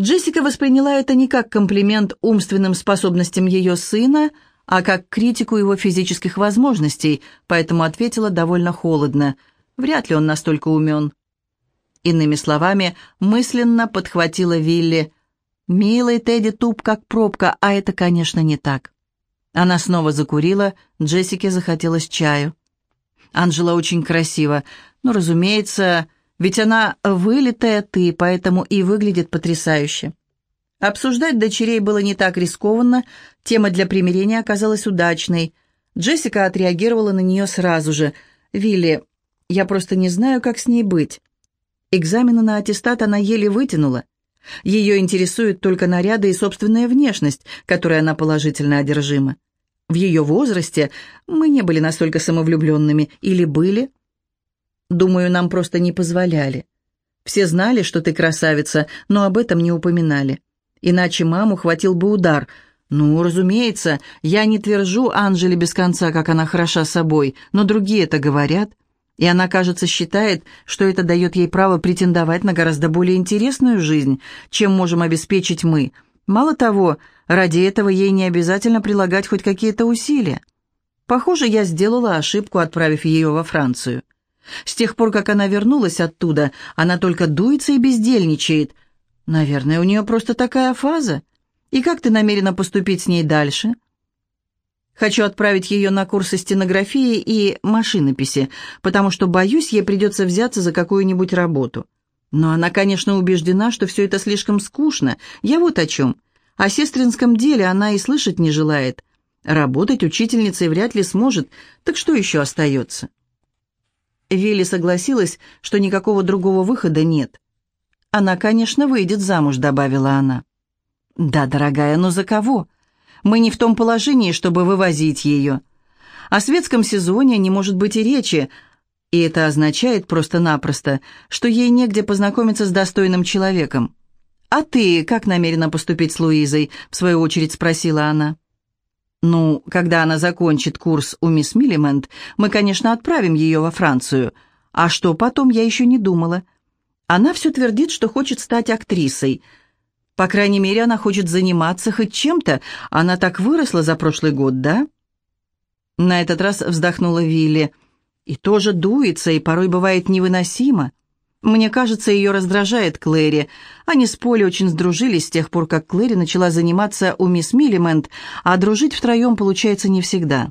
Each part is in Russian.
Джессика восприняла это не как комплимент умственным способностям ее сына, а как критику его физических возможностей, поэтому ответила довольно холодно. Вряд ли он настолько умен. Иными словами, мысленно подхватила Вилли. «Милый Тедди туп, как пробка, а это, конечно, не так». Она снова закурила, Джессике захотелось чаю. Анжела очень красива, но, разумеется, ведь она вылитая ты, поэтому и выглядит потрясающе. Обсуждать дочерей было не так рискованно, тема для примирения оказалась удачной. Джессика отреагировала на нее сразу же. «Вилли, я просто не знаю, как с ней быть». Экзамены на аттестат она еле вытянула. Ее интересуют только наряды и собственная внешность, которой она положительно одержима. В ее возрасте мы не были настолько самовлюбленными, или были? Думаю, нам просто не позволяли. Все знали, что ты красавица, но об этом не упоминали. Иначе маму хватил бы удар. Ну, разумеется, я не твержу Анжеле без конца, как она хороша собой, но другие это говорят. И она, кажется, считает, что это дает ей право претендовать на гораздо более интересную жизнь, чем можем обеспечить мы. Мало того, ради этого ей не обязательно прилагать хоть какие-то усилия. Похоже, я сделала ошибку, отправив ее во Францию. С тех пор, как она вернулась оттуда, она только дуется и бездельничает. Наверное, у нее просто такая фаза. И как ты намерена поступить с ней дальше? Хочу отправить ее на курсы стенографии и машинописи, потому что, боюсь, ей придется взяться за какую-нибудь работу. Но она, конечно, убеждена, что все это слишком скучно. Я вот о чем. О сестринском деле она и слышать не желает. Работать учительницей вряд ли сможет, так что еще остается? Вилли согласилась, что никакого другого выхода нет. «Она, конечно, выйдет замуж», — добавила она. «Да, дорогая, но за кого? Мы не в том положении, чтобы вывозить ее. О светском сезоне не может быть и речи, и это означает просто-напросто, что ей негде познакомиться с достойным человеком. «А ты как намерена поступить с Луизой?» — в свою очередь спросила она. «Ну, когда она закончит курс у мисс Миллимент, мы, конечно, отправим ее во Францию. А что потом, я еще не думала. Она все твердит, что хочет стать актрисой. По крайней мере, она хочет заниматься хоть чем-то. Она так выросла за прошлый год, да?» На этот раз вздохнула Вилли. «И тоже дуется, и порой бывает невыносимо. Мне кажется, ее раздражает Клэри. Они с Полли очень сдружились с тех пор, как Клэри начала заниматься у мисс Миллимент, а дружить втроем получается не всегда.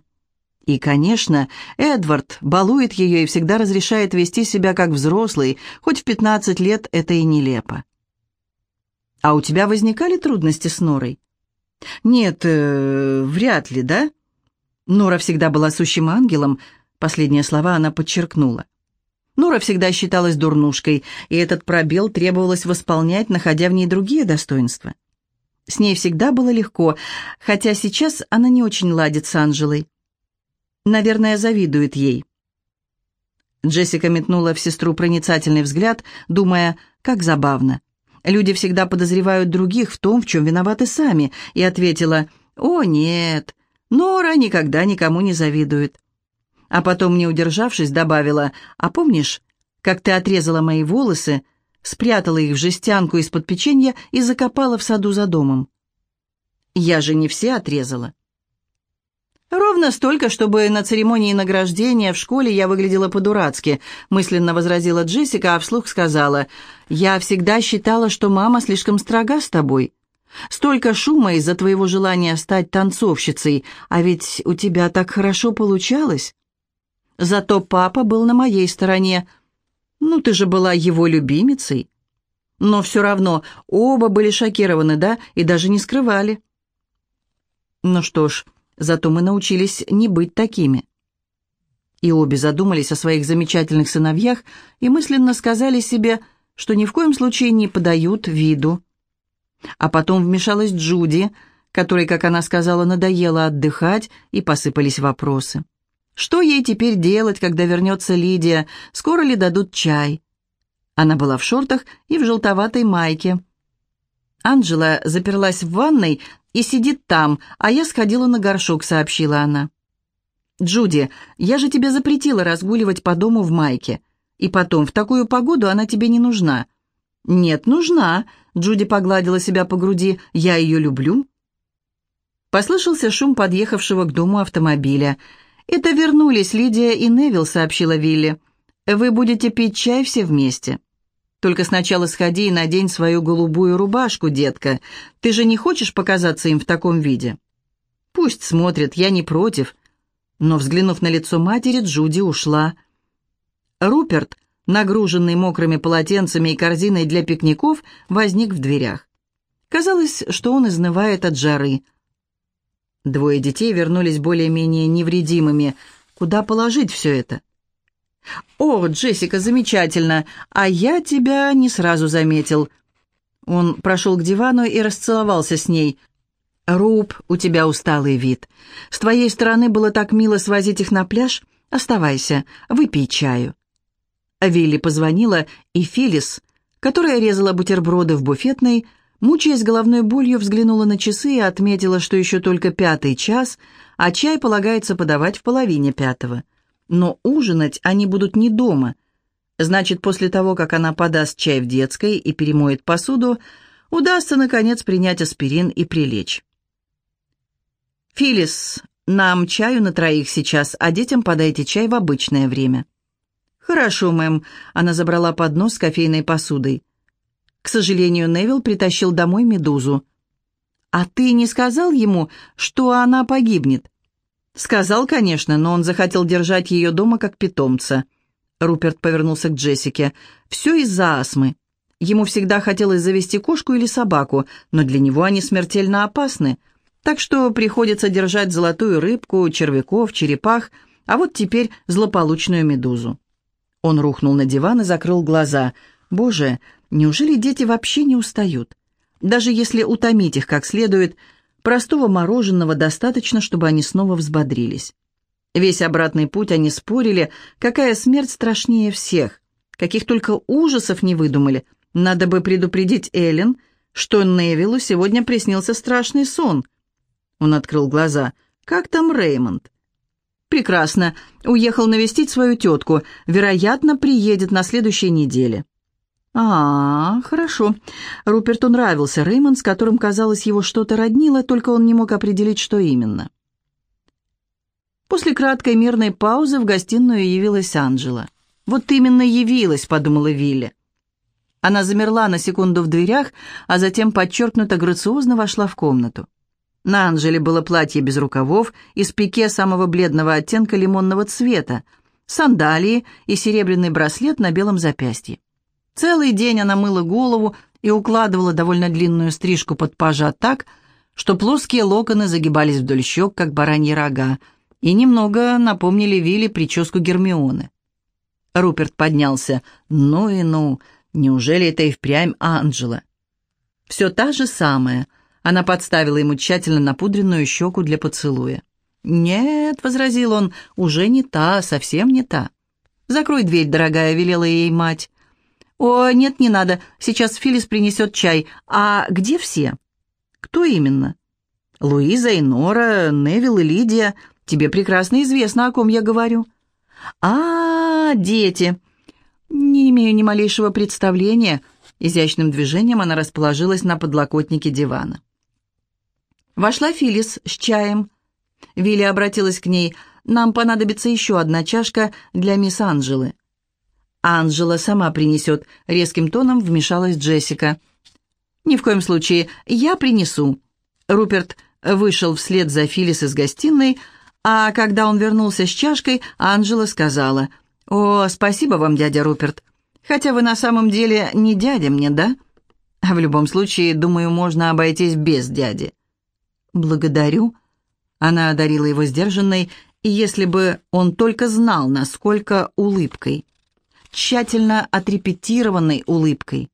И, конечно, Эдвард балует ее и всегда разрешает вести себя как взрослый, хоть в 15 лет это и нелепо. «А у тебя возникали трудности с Норой?» «Нет, э, вряд ли, да?» Нора всегда была сущим ангелом, последние слова она подчеркнула. Нора всегда считалась дурнушкой, и этот пробел требовалось восполнять, находя в ней другие достоинства. С ней всегда было легко, хотя сейчас она не очень ладит с Анжелой. Наверное, завидует ей. Джессика метнула в сестру проницательный взгляд, думая, как забавно. Люди всегда подозревают других в том, в чем виноваты сами, и ответила, «О, нет, Нора никогда никому не завидует а потом, не удержавшись, добавила, «А помнишь, как ты отрезала мои волосы, спрятала их в жестянку из-под печенья и закопала в саду за домом?» «Я же не все отрезала». «Ровно столько, чтобы на церемонии награждения в школе я выглядела по-дурацки», мысленно возразила Джессика, а вслух сказала, «Я всегда считала, что мама слишком строга с тобой. Столько шума из-за твоего желания стать танцовщицей, а ведь у тебя так хорошо получалось». Зато папа был на моей стороне. Ну, ты же была его любимицей. Но все равно оба были шокированы, да, и даже не скрывали. Ну что ж, зато мы научились не быть такими. И обе задумались о своих замечательных сыновьях и мысленно сказали себе, что ни в коем случае не подают виду. А потом вмешалась Джуди, которой, как она сказала, надоело отдыхать, и посыпались вопросы. Что ей теперь делать, когда вернется Лидия? Скоро ли дадут чай? Она была в шортах и в желтоватой майке. Анжела заперлась в ванной и сидит там, а я сходила на горшок, сообщила она. «Джуди, я же тебе запретила разгуливать по дому в майке. И потом, в такую погоду она тебе не нужна. «Нет, нужна», — Джуди погладила себя по груди, — «я ее люблю». Послышался шум подъехавшего к дому автомобиля. «Это вернулись Лидия и Невил», — сообщила Вилли. «Вы будете пить чай все вместе». «Только сначала сходи и надень свою голубую рубашку, детка. Ты же не хочешь показаться им в таком виде?» «Пусть смотрят, я не против». Но, взглянув на лицо матери, Джуди ушла. Руперт, нагруженный мокрыми полотенцами и корзиной для пикников, возник в дверях. Казалось, что он изнывает от жары. Двое детей вернулись более-менее невредимыми. Куда положить все это? «О, Джессика, замечательно! А я тебя не сразу заметил». Он прошел к дивану и расцеловался с ней. «Руб, у тебя усталый вид. С твоей стороны было так мило свозить их на пляж. Оставайся, выпей чаю». Вилли позвонила, и Филис, которая резала бутерброды в буфетной, Мучаясь головной болью, взглянула на часы и отметила, что еще только пятый час, а чай полагается подавать в половине пятого. Но ужинать они будут не дома. Значит, после того, как она подаст чай в детской и перемоет посуду, удастся, наконец, принять аспирин и прилечь. «Филис, нам чаю на троих сейчас, а детям подайте чай в обычное время». «Хорошо, мэм», — она забрала поднос с кофейной посудой. К сожалению, Невил притащил домой медузу. «А ты не сказал ему, что она погибнет?» «Сказал, конечно, но он захотел держать ее дома как питомца». Руперт повернулся к Джессике. «Все из-за астмы. Ему всегда хотелось завести кошку или собаку, но для него они смертельно опасны. Так что приходится держать золотую рыбку, червяков, черепах, а вот теперь злополучную медузу». Он рухнул на диван и закрыл глаза. «Боже, Неужели дети вообще не устают? Даже если утомить их как следует, простого мороженого достаточно, чтобы они снова взбодрились. Весь обратный путь они спорили, какая смерть страшнее всех. Каких только ужасов не выдумали. Надо бы предупредить Эллен, что Невилу сегодня приснился страшный сон. Он открыл глаза. «Как там Реймонд?» «Прекрасно. Уехал навестить свою тетку. Вероятно, приедет на следующей неделе». «А, хорошо». Руперту нравился Реймонд, с которым, казалось, его что-то роднило, только он не мог определить, что именно. После краткой мирной паузы в гостиную явилась Анжела. «Вот именно явилась», — подумала Вилли. Она замерла на секунду в дверях, а затем подчеркнуто грациозно вошла в комнату. На Анжеле было платье без рукавов из пике самого бледного оттенка лимонного цвета, сандалии и серебряный браслет на белом запястье. Целый день она мыла голову и укладывала довольно длинную стрижку под пажа так, что плоские локоны загибались вдоль щек, как бараньи рога, и немного напомнили Вилли прическу Гермионы. Руперт поднялся. «Ну и ну, неужели это и впрямь Анджела?» «Все та же самая». Она подставила ему тщательно напудренную щеку для поцелуя. «Нет», — возразил он, — «уже не та, совсем не та». «Закрой дверь, дорогая», — велела ей мать. «О, нет, не надо. Сейчас Филис принесет чай. А где все?» «Кто именно?» «Луиза и Нора, Невил и Лидия. Тебе прекрасно известно, о ком я говорю». «А, дети!» «Не имею ни малейшего представления». Изящным движением она расположилась на подлокотнике дивана. Вошла Филис с чаем. Вилли обратилась к ней. «Нам понадобится еще одна чашка для мисс Анжелы». Анжела сама принесет», — резким тоном вмешалась Джессика. «Ни в коем случае, я принесу». Руперт вышел вслед за Филис из гостиной, а когда он вернулся с чашкой, Анжела сказала, «О, спасибо вам, дядя Руперт. Хотя вы на самом деле не дядя мне, да? А в любом случае, думаю, можно обойтись без дяди». «Благодарю». Она одарила его сдержанной, и если бы он только знал, насколько улыбкой тщательно отрепетированной улыбкой.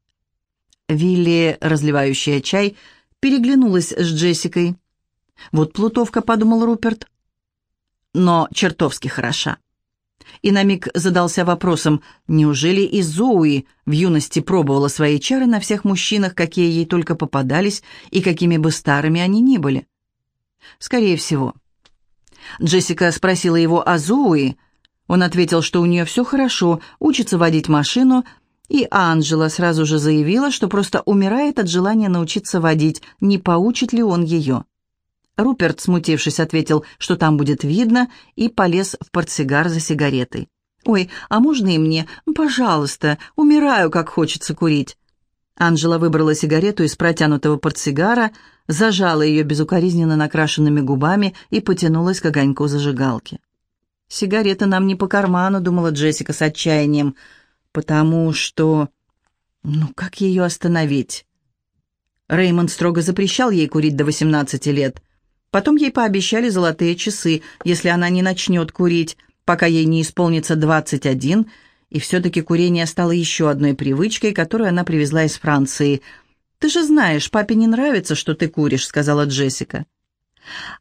Вилли, разливающая чай, переглянулась с Джессикой. «Вот плутовка», — подумал Руперт. «Но чертовски хороша». И на миг задался вопросом, неужели и Зоуи в юности пробовала свои чары на всех мужчинах, какие ей только попадались и какими бы старыми они ни были? Скорее всего. Джессика спросила его о Зоуи, он ответил, что у нее все хорошо, учится водить машину, И Анжела сразу же заявила, что просто умирает от желания научиться водить, не поучит ли он ее. Руперт, смутившись, ответил, что там будет видно, и полез в портсигар за сигаретой. «Ой, а можно и мне? Пожалуйста, умираю, как хочется курить». Анжела выбрала сигарету из протянутого портсигара, зажала ее безукоризненно накрашенными губами и потянулась к огоньку зажигалки. «Сигарета нам не по карману», — думала Джессика с отчаянием, «потому что... Ну, как ее остановить?» Реймонд строго запрещал ей курить до 18 лет. Потом ей пообещали золотые часы, если она не начнет курить, пока ей не исполнится 21, и все-таки курение стало еще одной привычкой, которую она привезла из Франции. «Ты же знаешь, папе не нравится, что ты куришь», — сказала Джессика.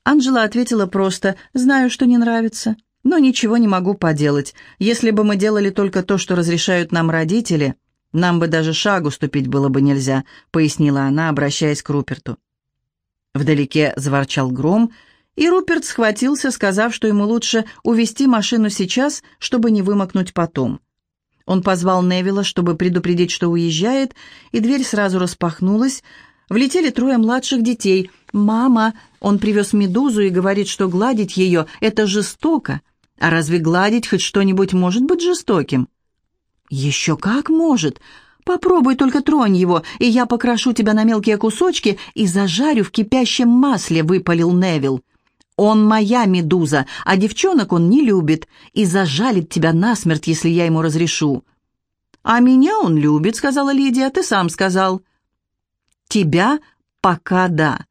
Анжела ответила просто «Знаю, что не нравится, но ничего не могу поделать. Если бы мы делали только то, что разрешают нам родители, нам бы даже шагу ступить было бы нельзя», — пояснила она, обращаясь к Руперту. Вдалеке заворчал гром, и Руперт схватился, сказав, что ему лучше увести машину сейчас, чтобы не вымокнуть потом. Он позвал Невилла, чтобы предупредить, что уезжает, и дверь сразу распахнулась. Влетели трое младших детей. «Мама!» Он привез медузу и говорит, что гладить ее — это жестоко. А разве гладить хоть что-нибудь может быть жестоким? «Еще как может!» Попробуй только тронь его, и я покрошу тебя на мелкие кусочки и зажарю в кипящем масле», — выпалил Невил. Он моя медуза, а девчонок он не любит и зажалит тебя насмерть, если я ему разрешу». «А меня он любит», — сказала Лидия, — «ты сам сказал». «Тебя пока да».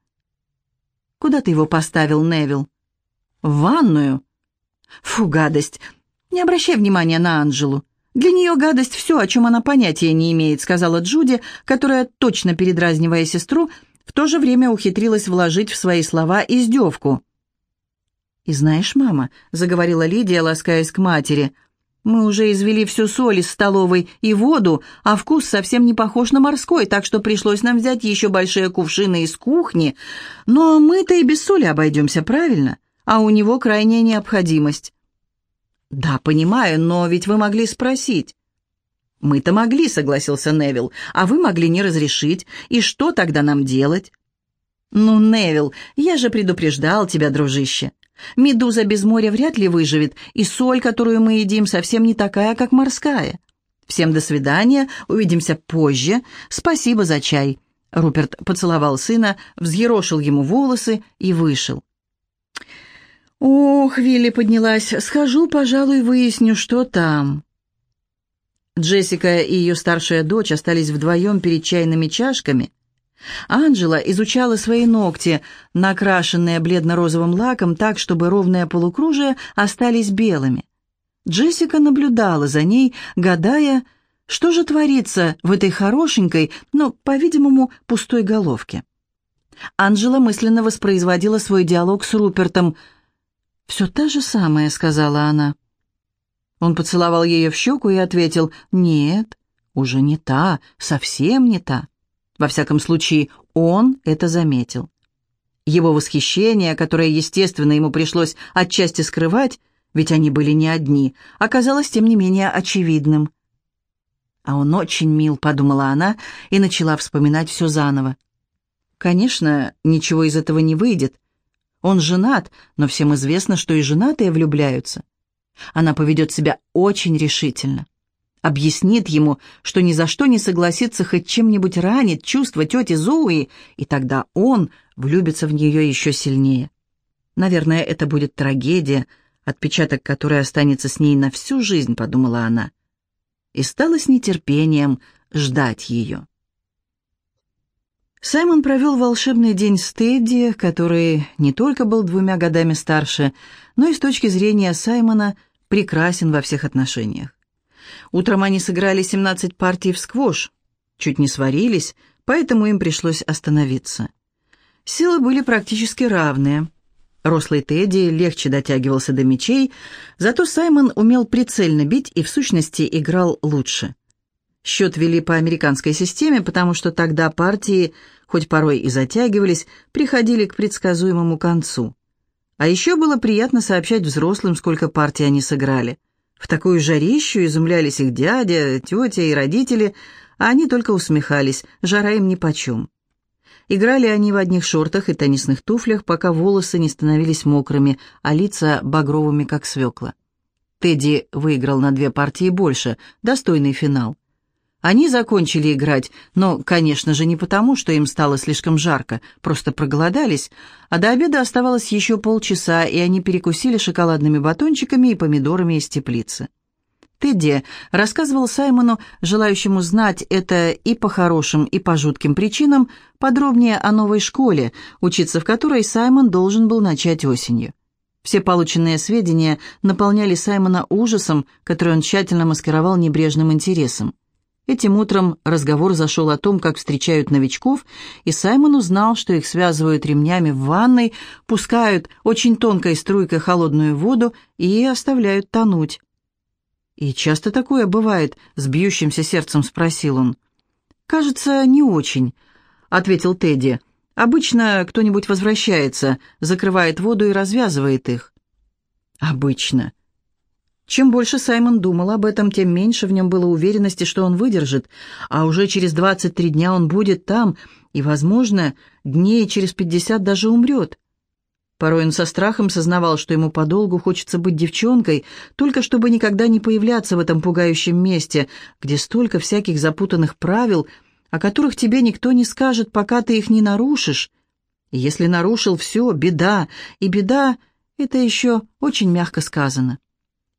«Куда ты его поставил, Невил?» «В ванную». «Фу, гадость! Не обращай внимания на Анжелу. Для нее гадость все, о чем она понятия не имеет», — сказала Джуди, которая, точно передразнивая сестру, в то же время ухитрилась вложить в свои слова издевку. «И знаешь, мама», — заговорила Лидия, ласкаясь к матери, «мы уже извели всю соль из столовой и воду, а вкус совсем не похож на морской, так что пришлось нам взять еще большие кувшины из кухни. Но мы-то и без соли обойдемся, правильно? А у него крайняя необходимость». «Да, понимаю, но ведь вы могли спросить». «Мы-то могли», — согласился Невил, «а вы могли не разрешить. И что тогда нам делать?» «Ну, Невил, я же предупреждал тебя, дружище. Медуза без моря вряд ли выживет, и соль, которую мы едим, совсем не такая, как морская. Всем до свидания, увидимся позже. Спасибо за чай». Руперт поцеловал сына, взъерошил ему волосы и вышел. «Ох, Вилли поднялась, схожу, пожалуй, выясню, что там». Джессика и ее старшая дочь остались вдвоем перед чайными чашками, Анжела изучала свои ногти, накрашенные бледно-розовым лаком так, чтобы ровные полукружия остались белыми. Джессика наблюдала за ней, гадая, что же творится в этой хорошенькой, но, по-видимому, пустой головке. Анжела мысленно воспроизводила свой диалог с Рупертом. «Все та же самое», — сказала она. Он поцеловал ее в щеку и ответил, «Нет, уже не та, совсем не та». Во всяком случае, он это заметил. Его восхищение, которое, естественно, ему пришлось отчасти скрывать, ведь они были не одни, оказалось, тем не менее, очевидным. «А он очень мил», — подумала она и начала вспоминать все заново. Конечно, ничего из этого не выйдет. Он женат, но всем известно, что и женатые влюбляются. Она поведет себя очень решительно объяснит ему, что ни за что не согласится хоть чем-нибудь ранить чувства тети Зоуи, и тогда он влюбится в нее еще сильнее. Наверное, это будет трагедия, отпечаток которой останется с ней на всю жизнь, подумала она. И стала с нетерпением ждать ее. Саймон провел волшебный день с Тедди, который не только был двумя годами старше, но и с точки зрения Саймона прекрасен во всех отношениях. Утром они сыграли 17 партий в сквош, чуть не сварились, поэтому им пришлось остановиться. Силы были практически равные. Рослый Тедди легче дотягивался до мячей, зато Саймон умел прицельно бить и в сущности играл лучше. Счет вели по американской системе, потому что тогда партии, хоть порой и затягивались, приходили к предсказуемому концу. А еще было приятно сообщать взрослым, сколько партий они сыграли – В такую жарищу изумлялись их дядя, тетя и родители, а они только усмехались, жара им нипочем. Играли они в одних шортах и теннисных туфлях, пока волосы не становились мокрыми, а лица багровыми, как свекла. Тедди выиграл на две партии больше, достойный финал. Они закончили играть, но, конечно же, не потому, что им стало слишком жарко, просто проголодались, а до обеда оставалось еще полчаса, и они перекусили шоколадными батончиками и помидорами из теплицы. Тедди рассказывал Саймону, желающему знать это и по хорошим, и по жутким причинам, подробнее о новой школе, учиться в которой Саймон должен был начать осенью. Все полученные сведения наполняли Саймона ужасом, который он тщательно маскировал небрежным интересом. Этим утром разговор зашел о том, как встречают новичков, и Саймон узнал, что их связывают ремнями в ванной, пускают очень тонкой струйкой холодную воду и оставляют тонуть. «И часто такое бывает?» — с бьющимся сердцем спросил он. «Кажется, не очень», — ответил Тедди. «Обычно кто-нибудь возвращается, закрывает воду и развязывает их». «Обычно», чем больше Саймон думал об этом, тем меньше в нем было уверенности, что он выдержит, а уже через 23 дня он будет там, и, возможно, дней через 50 даже умрет. Порой он со страхом сознавал, что ему подолгу хочется быть девчонкой, только чтобы никогда не появляться в этом пугающем месте, где столько всяких запутанных правил, о которых тебе никто не скажет, пока ты их не нарушишь. И если нарушил все, беда, и беда — это еще очень мягко сказано.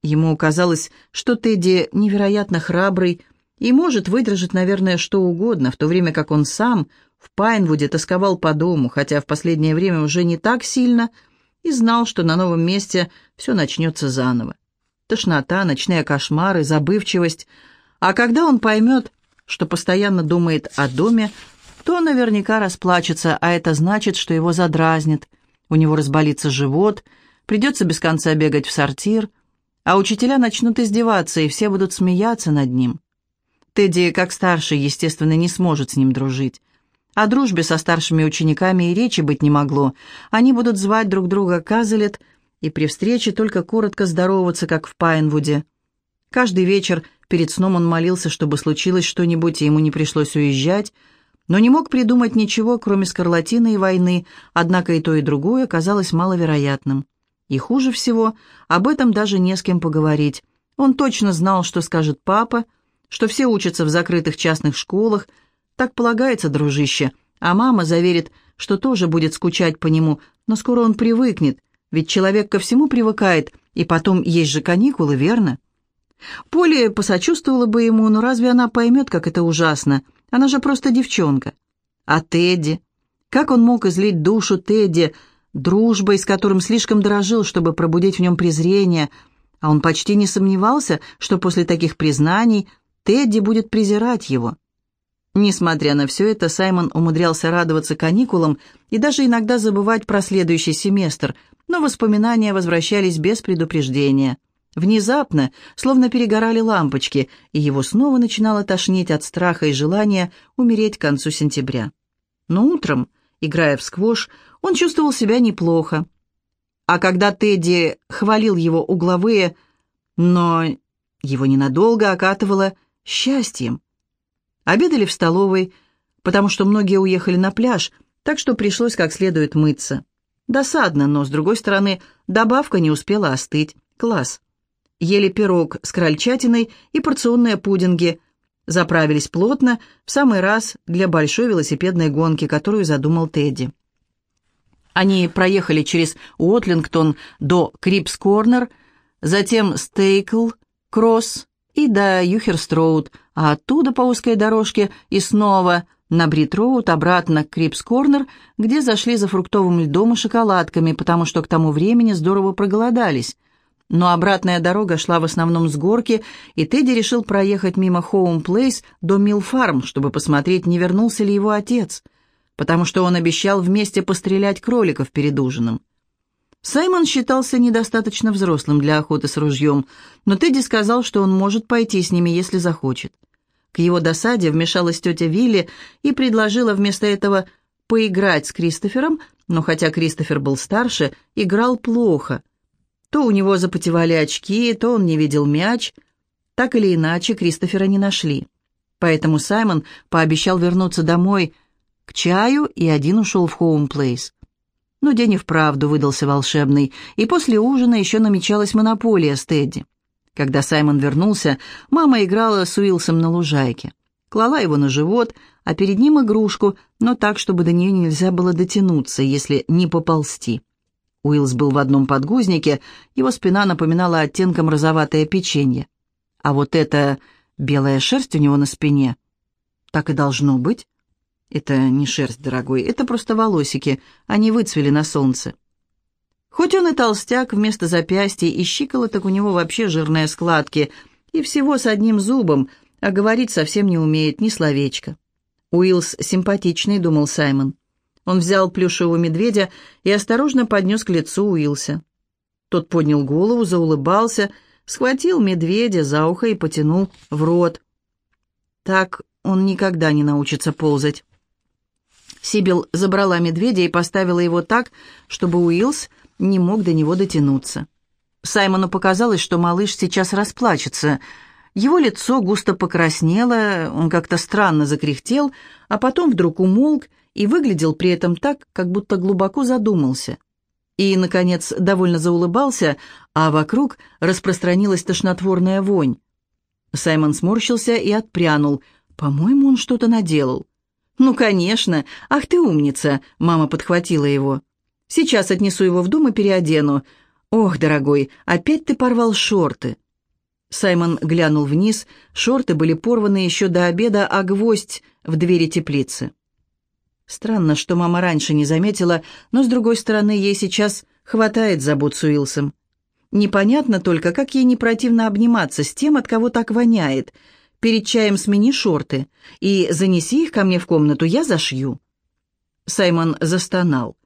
Ему казалось, что Тедди невероятно храбрый и может выдержать, наверное, что угодно, в то время как он сам в Пайнвуде тосковал по дому, хотя в последнее время уже не так сильно, и знал, что на новом месте все начнется заново. Тошнота, ночные кошмары, забывчивость. А когда он поймет, что постоянно думает о доме, то наверняка расплачется, а это значит, что его задразнит, у него разболится живот, придется без конца бегать в сортир – а учителя начнут издеваться, и все будут смеяться над ним. Тедди, как старший, естественно, не сможет с ним дружить. О дружбе со старшими учениками и речи быть не могло. Они будут звать друг друга Казалет и при встрече только коротко здороваться, как в Пайнвуде. Каждый вечер перед сном он молился, чтобы случилось что-нибудь, и ему не пришлось уезжать, но не мог придумать ничего, кроме скарлатины и войны, однако и то, и другое казалось маловероятным. И хуже всего, об этом даже не с кем поговорить. Он точно знал, что скажет папа, что все учатся в закрытых частных школах. Так полагается, дружище. А мама заверит, что тоже будет скучать по нему, но скоро он привыкнет, ведь человек ко всему привыкает, и потом есть же каникулы, верно? Поле посочувствовала бы ему, но разве она поймет, как это ужасно? Она же просто девчонка. А Тедди? Как он мог излить душу Тедди, дружбой, с которым слишком дорожил, чтобы пробудить в нем презрение, а он почти не сомневался, что после таких признаний Тедди будет презирать его. Несмотря на все это, Саймон умудрялся радоваться каникулам и даже иногда забывать про следующий семестр, но воспоминания возвращались без предупреждения. Внезапно, словно перегорали лампочки, и его снова начинало тошнить от страха и желания умереть к концу сентября. Но утром, играя в сквош, он чувствовал себя неплохо. А когда Тедди хвалил его угловые, но его ненадолго окатывало счастьем. Обедали в столовой, потому что многие уехали на пляж, так что пришлось как следует мыться. Досадно, но, с другой стороны, добавка не успела остыть. Класс. Ели пирог с крольчатиной и порционные пудинги. Заправились плотно, в самый раз для большой велосипедной гонки, которую задумал Тедди. Они проехали через Уотлингтон до Крипс-Корнер, затем Стейпл-Кросс и до Юхерст-роуд, а оттуда по узкой дорожке и снова на Брид-Роуд обратно к Крипс-Корнер, где зашли за фруктовым льдом и шоколадками, потому что к тому времени здорово проголодались. Но обратная дорога шла в основном с горки, и Тедди решил проехать мимо Хоум-Плейс до Милл-Фарм, чтобы посмотреть, не вернулся ли его отец – потому что он обещал вместе пострелять кроликов перед ужином. Саймон считался недостаточно взрослым для охоты с ружьем, но Тедди сказал, что он может пойти с ними, если захочет. К его досаде вмешалась тетя Вилли и предложила вместо этого поиграть с Кристофером, но хотя Кристофер был старше, играл плохо. То у него запотевали очки, то он не видел мяч. Так или иначе, Кристофера не нашли. Поэтому Саймон пообещал вернуться домой к чаю и один ушел в Хоум-Плейс. Но день и вправду выдался волшебный, и после ужина еще намечалась монополия с Тедди. Когда Саймон вернулся, мама играла с Уилсом на лужайке. Клала его на живот, а перед ним игрушку, но так, чтобы до нее нельзя было дотянуться, если не поползти. Уилс был в одном подгузнике, его спина напоминала оттенком розоватое печенье. А вот эта белая шерсть у него на спине. Так и должно быть. Это не шерсть, дорогой, это просто волосики, они выцвели на солнце. Хоть он и толстяк, вместо запястья и щиколоток у него вообще жирные складки, и всего с одним зубом, а говорить совсем не умеет ни словечко. Уиллс симпатичный, думал Саймон. Он взял плюшевого медведя и осторожно поднес к лицу Уилса. Тот поднял голову, заулыбался, схватил медведя за ухо и потянул в рот. Так он никогда не научится ползать. Сибил забрала медведя и поставила его так, чтобы Уилс не мог до него дотянуться. Саймону показалось, что малыш сейчас расплачется. Его лицо густо покраснело, он как-то странно закряхтел, а потом вдруг умолк и выглядел при этом так, как будто глубоко задумался. И, наконец, довольно заулыбался, а вокруг распространилась тошнотворная вонь. Саймон сморщился и отпрянул. «По-моему, он что-то наделал». «Ну, конечно! Ах ты умница!» — мама подхватила его. «Сейчас отнесу его в дом и переодену. Ох, дорогой, опять ты порвал шорты!» Саймон глянул вниз, шорты были порваны еще до обеда, а гвоздь в двери теплицы. Странно, что мама раньше не заметила, но, с другой стороны, ей сейчас хватает забот с Уилсом. Непонятно только, как ей не противно обниматься с тем, от кого так воняет — Перед чаем смени шорты и занеси их ко мне в комнату, я зашью». Саймон застонал.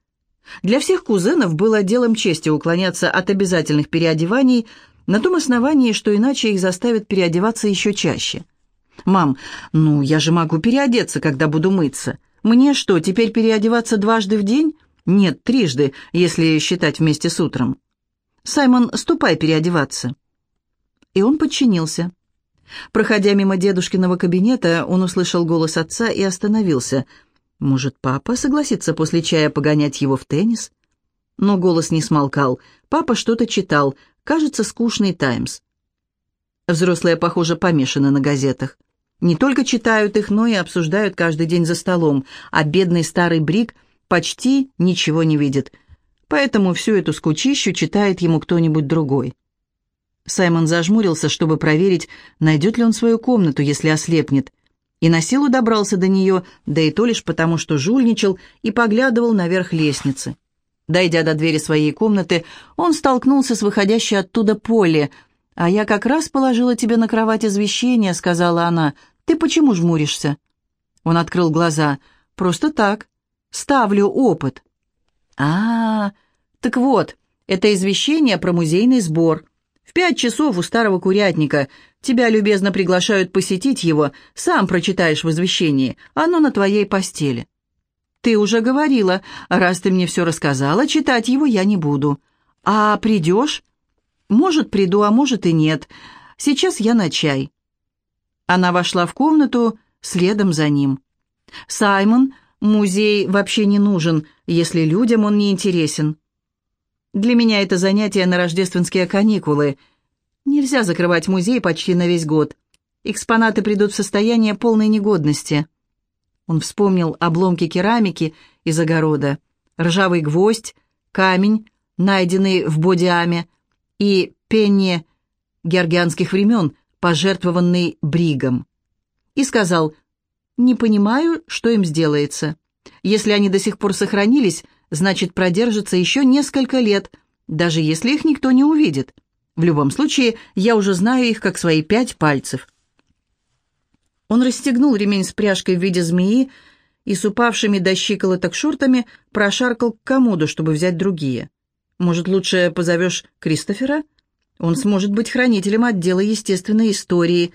Для всех кузенов было делом чести уклоняться от обязательных переодеваний на том основании, что иначе их заставят переодеваться еще чаще. «Мам, ну я же могу переодеться, когда буду мыться. Мне что, теперь переодеваться дважды в день? Нет, трижды, если считать вместе с утром. Саймон, ступай переодеваться». И он подчинился. Проходя мимо дедушкиного кабинета, он услышал голос отца и остановился. Может, папа согласится после чая погонять его в теннис? Но голос не смолкал. Папа что-то читал, кажется, скучный «Таймс». Взрослые, похоже, помешаны на газетах. Не только читают их, но и обсуждают каждый день за столом, а бедный старый Брик почти ничего не видит. Поэтому всю эту скучищу читает ему кто-нибудь другой. Саймон зажмурился, чтобы проверить, найдет ли он свою комнату, если ослепнет, и на силу добрался до нее, да и то лишь потому, что жульничал и поглядывал наверх лестницы. Дойдя до двери своей комнаты, он столкнулся с выходящей оттуда Полли. «А я как раз положила тебе на кровать извещение», — сказала она. «Ты почему жмуришься?» Он открыл глаза. «Просто так. Ставлю опыт». «А, -а, -а так вот, это извещение про музейный сбор». В пять часов у старого курятника. Тебя любезно приглашают посетить его. Сам прочитаешь в извещении. Оно на твоей постели». «Ты уже говорила. Раз ты мне все рассказала, читать его я не буду. А придешь?» «Может, приду, а может и нет. Сейчас я на чай». Она вошла в комнату следом за ним. «Саймон, музей вообще не нужен, если людям он не интересен. Для меня это занятие на рождественские каникулы. Нельзя закрывать музей почти на весь год. Экспонаты придут в состояние полной негодности. Он вспомнил обломки керамики из огорода, ржавый гвоздь, камень, найденный в Бодиаме, и пенни георгианских времен, пожертвованный Бригом. И сказал, «Не понимаю, что им сделается. Если они до сих пор сохранились, значит, продержатся еще несколько лет, даже если их никто не увидит. В любом случае, я уже знаю их как свои пять пальцев. Он расстегнул ремень с пряжкой в виде змеи и с упавшими до щиколоток шортами прошаркал к комоду, чтобы взять другие. «Может, лучше позовешь Кристофера? Он сможет быть хранителем отдела естественной истории.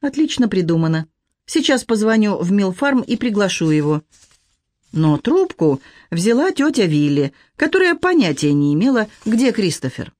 Отлично придумано. Сейчас позвоню в Милфарм и приглашу его». Но трубку взяла тетя Вилли, которая понятия не имела, где Кристофер.